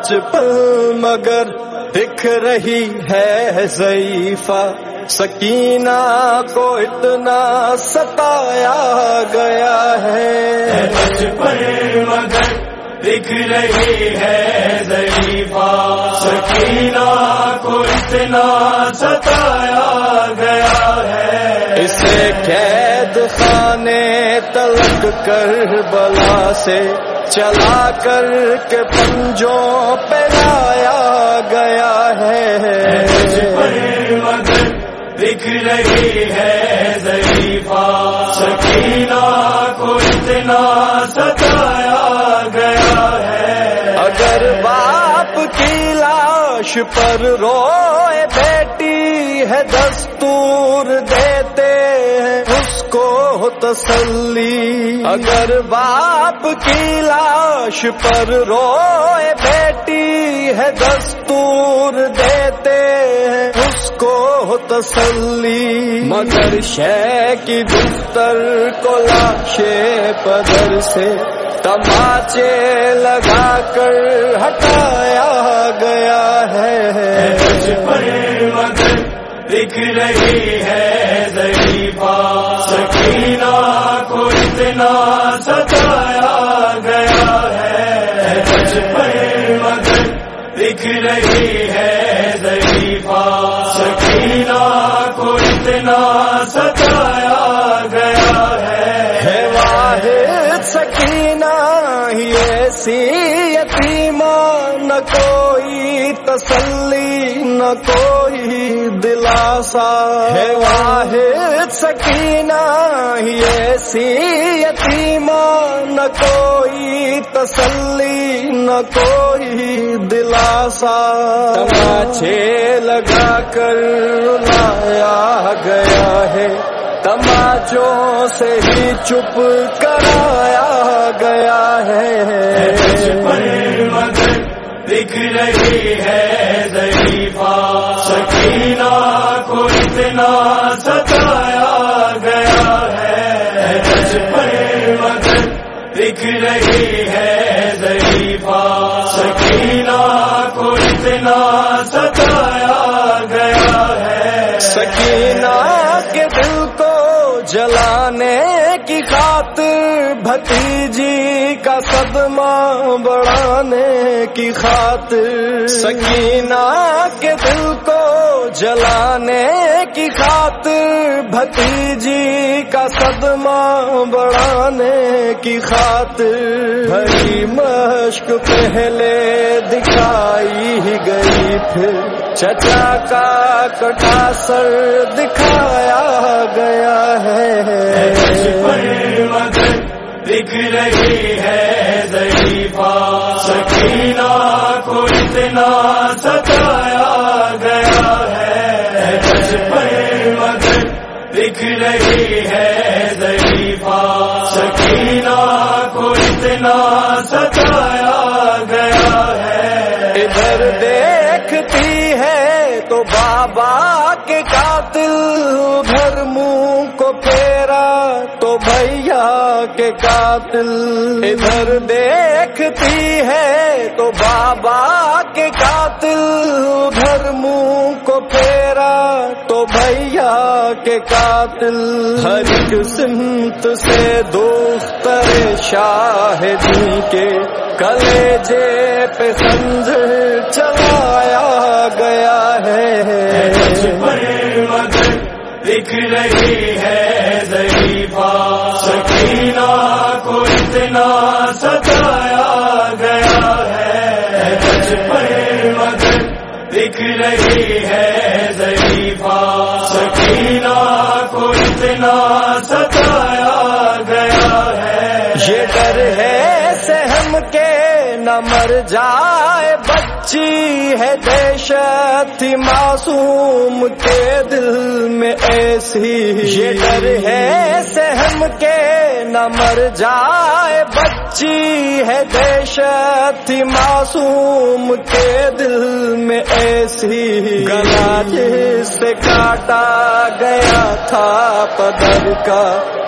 بچپن مگر دکھ رہی ہے ضعیفہ سکینہ کو اتنا ستایا گیا ہے بچپن مگر دکھ رہی ہے ضعیفہ سکینہ کو اتنا ستایا گیا ہے اسے قید خانے تلک کر بلا سے چلا کر کے پنجوں پہ لایا گیا ہے۔ مگر دکھ رہی ہے ضعیفہ سکینہ کو اتنا ستایا گیا ہے اگر باپ کی لاش پر روئے بیٹی ہے دستور دیتے اس کو تسلی۔ اگر باپ کی لاش پر روئے، بیٹی ہے دستور دیتے ہیں، اس کو تسلی۔ مگر شے کی دفتر کو لاشے پدر سے تماچے لگا کر ہٹایا گیا ہے۔ مگر دکھ رہی ہے ضعیفہ سکینہ کو اتنا ستایا گیا ہے۔ بچپن مگر دکھ رہی ہے ضعیفہ سکینہ کو اتنا ستایا گیا ہے۔ ہے واحد سکینہ، ہی ایسی یتیمہ، نہ کوئی تسلی۔ نہ کوئی دلاسا ہے واحد سکینہ، ہی ایسی یتیمہ، نہ کوئی تسلی، نہ کوئی دلاسا۔ تماچے لگا کر لایا گیا ہے، تماچوں سے ہی چپ کرایا گیا ہے۔ دکھ رہی ہے ضعیفہ۔ سکینہ کو اتنا ستایا گیا ہے۔ پر مگر دکھ رہی ہے ضعیفہ۔ سکینہ کو اتنا ستایا بھتیجی کا صدمہ بڑھانے کی خاطر سکینہ کے دل کو جلانے کی خاطر بھتیجی کا صدمہ بڑھانے کی خاطر بھری مشق پہلے دکھائی ہی گئی پھر چچا کا کٹا سر دکھایا گیا ہے دکھ رہی ہے ضعیفہ سکینہ کو اتنا ستایا قاتل ادھر دیکھتی ہے تو بابا کے قاتل، ادھر منہ کو پھیرا تو بھیا کے قاتل۔ ہر ایک سمت سے دوختر شاہ جی کے کلیجے پہ خنجر چلایا گیا ہے۔ دکھ رہی ہے ضعیفہ سکینہ اتنا ستایا گیا ہے۔ بچپن مگر دکھ رہی ہے ضعیفہ۔ سکینہ کو اتنا ستایا گیا ہے۔ یہ ڈر ہے سہم کے نہ مر جائے۔ بچی ہے دہشت تھی معصوم کے دل میں ایسی یہ ڈر ہے سہم کے نہ مر جائے بچی ہے دہشت تھی معصوم کے دل میں ایسی گلا جس سے کاٹا گیا تھا پدر کا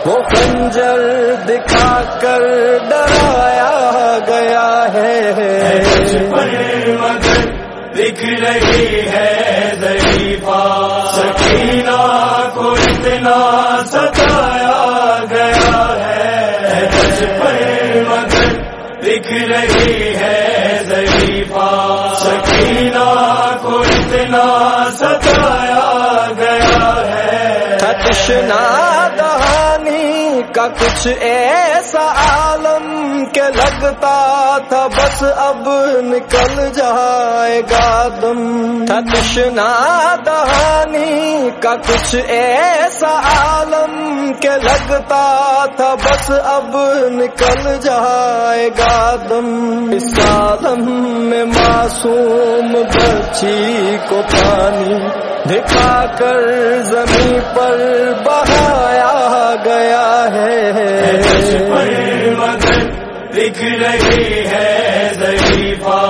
وہ خنجر دکھا کر ڈرایا گیا ہے۔ مگر دکھ رہی ہے ضعیفہ سکینہ کو اتنا ستایا گیا ہے۔ مگر دکھ رہی ہے ضعیفہ سکینہ کو اتنا ستایا گیا ہے۔ تشنا کا کچھ ایسا عالم کے لگتا تھا بس اب نکل جائے گا دم۔ تشنا دہانی کا کچھ ایسا عالم کے لگتا تھا بس اب نکل جائے گا دم۔ اس عالم میں معصوم بچی کو پانی دکھا کر زمین پر بہایا گیا ہے۔ مگر دکھ رہی ہے ضعیفہ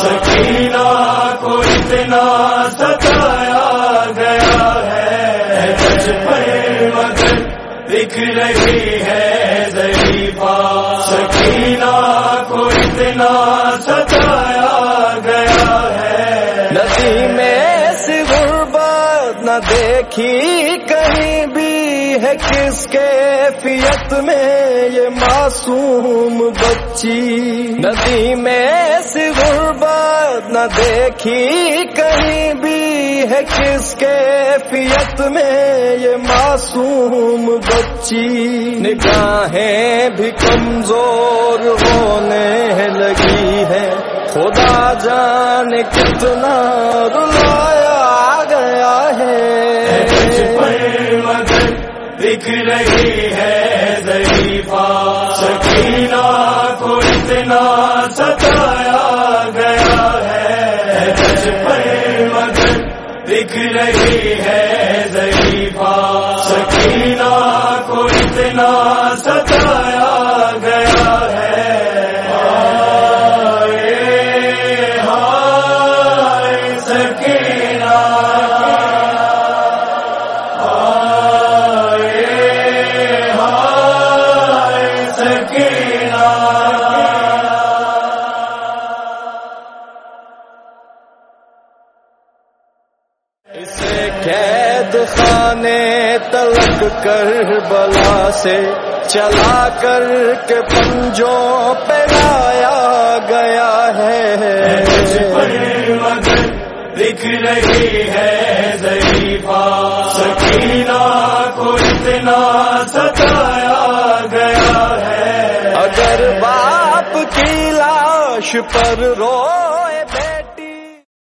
سکینہ کو اتنا ستایا گیا ہے۔ مگر دکھ رہی ہے ضعیفہ سکینہ کو اتنا ستایا ہے کس کے فیت میں یہ معصوم بچی؟ ندی میں سی غربت نہ دیکھی، کہیں بھی ہے کس کے فیت میں یہ معصوم بچی؟ نگاہیں بھی کمزور ہونے لگی ہے خدا جان کتنا رلایا دکھ رہی ہے ضعیفہ۔ سکینہ کو اتنا ستایا گیا ہے۔ مگر دکھ رہی ہے ضعیفہ۔ سکینہ کو اتنا ستایا قید خانے تلک کر بلا سے چلا کر کے پنجوں پہ لایا گیا ہے۔ دکھ رہی ہے ضعیفہ۔ سکینہ کو اتنا ستایا گیا ہے۔ اگر باپ کی لاش پر رو